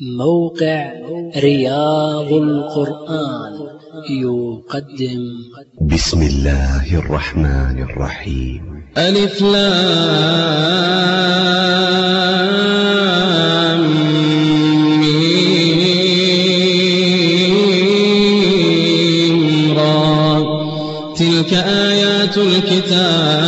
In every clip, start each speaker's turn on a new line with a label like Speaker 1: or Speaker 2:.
Speaker 1: موقع رياض القرآن يقدم.
Speaker 2: بسم الله الرحمن الرحيم.
Speaker 3: ألف لام ميم را. تلك آيات الكتاب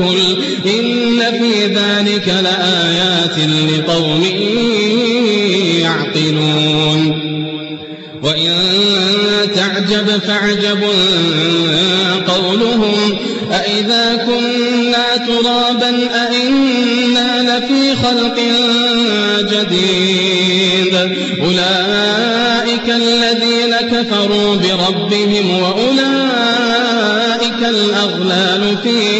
Speaker 3: الأكل إن في ذلك لآيات لقوم يعقلون. وإن تعجب فعجب قولهم أئذا كنا ترابا أئنا لفي خلق جديد. أولئك الذين كفروا بربهم وأولئك الأغلال في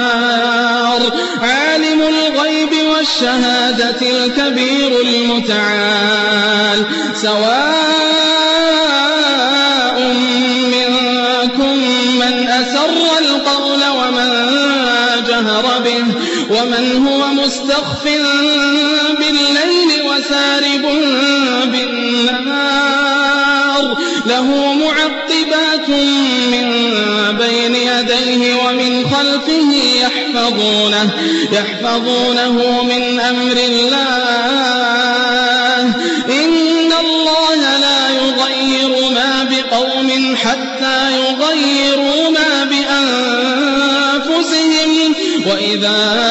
Speaker 3: الغيب والشهادة الكبير المتعال. سواء منكم من أسر القول ومن جهر به ومن هو مستخف بالليل وسارب يحفظونه يحفظونه من أمر الله. إن الله لا يغير ما بقوم حتى يغيروا ما بأنفسهم. وإذا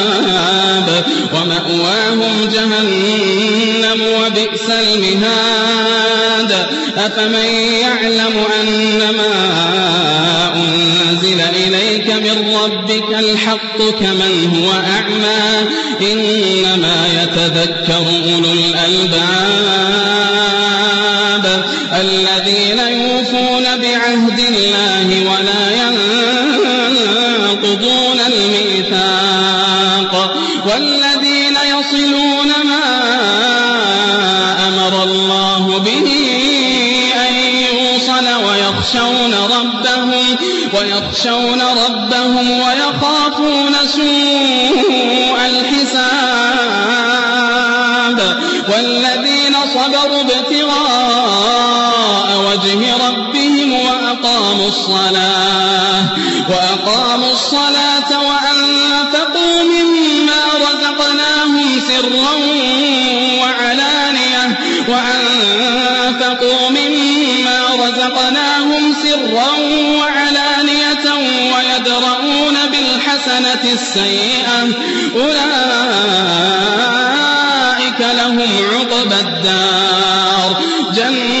Speaker 3: أفمن يعلم أنما أنزل إليك من ربك الحق كمن هو أعمى إنما يتذكر أولو الألباب ربهم ويخشون ربهم ويخافون سوء الحساب والذين صبروا ابتغاء وجه ربهم وأقاموا الصلاة وأقاموا الصلاة وأنفقوا بالحسنة السيئة. أولئك لهم عقبى الدار. جنات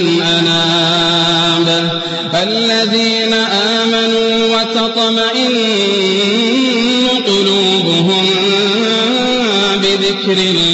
Speaker 3: من أناب الذين آمنوا وتطمئن قلوبهم بذكر الله.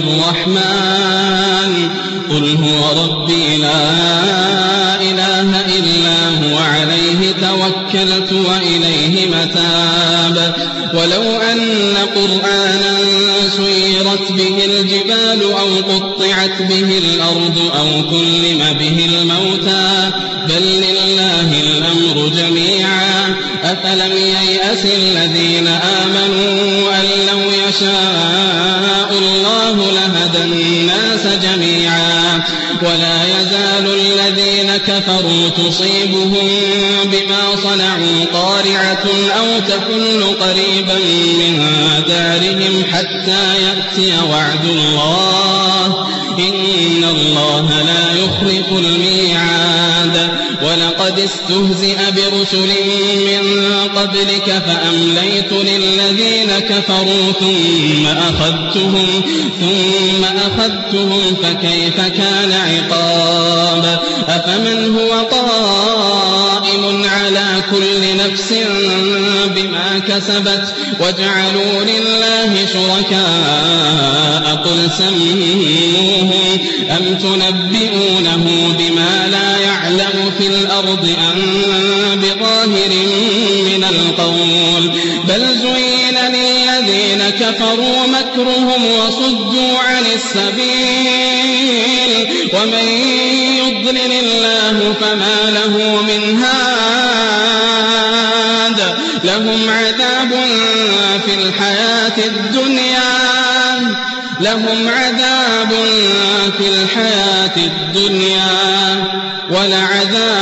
Speaker 3: بالرحمن. قل هو ربي لا إله إلا هو عليه توكلت وإليه متاب. ولو أن قرآنا سيرت به الجبال أو قطعت به الأرض أو كلم ولا يزال الذين كفروا تصيبهم بما صنعوا قارعة أو تكن قريبا من دارهم حتى يأتي وعد الله. إن الله لا ولقد استهزئ برسل من قبلك فأمليت للذين كفروا ثم أخذتهم ثم أخذتهم فكيف كان عقاب؟ أفمن هو قائم على كل نفس بما كسبت وجعلوا لله شركاء؟ قل سموهم أم تنبئونه الأرض أم بظاهر من القول؟ بل زين للذين كفروا مكرهم وصدوا عن السبيل. ومن يضلل الله فما له من هاد. لهم عذاب في الحياة الدنيا. لهم عذاب في الحياة الدنيا. ولعذاب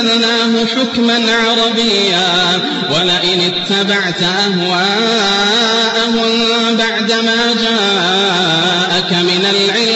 Speaker 3: أنزلناه حكما عربيا ولئن اتبعت أهواءهم بعدما جاءك من العلم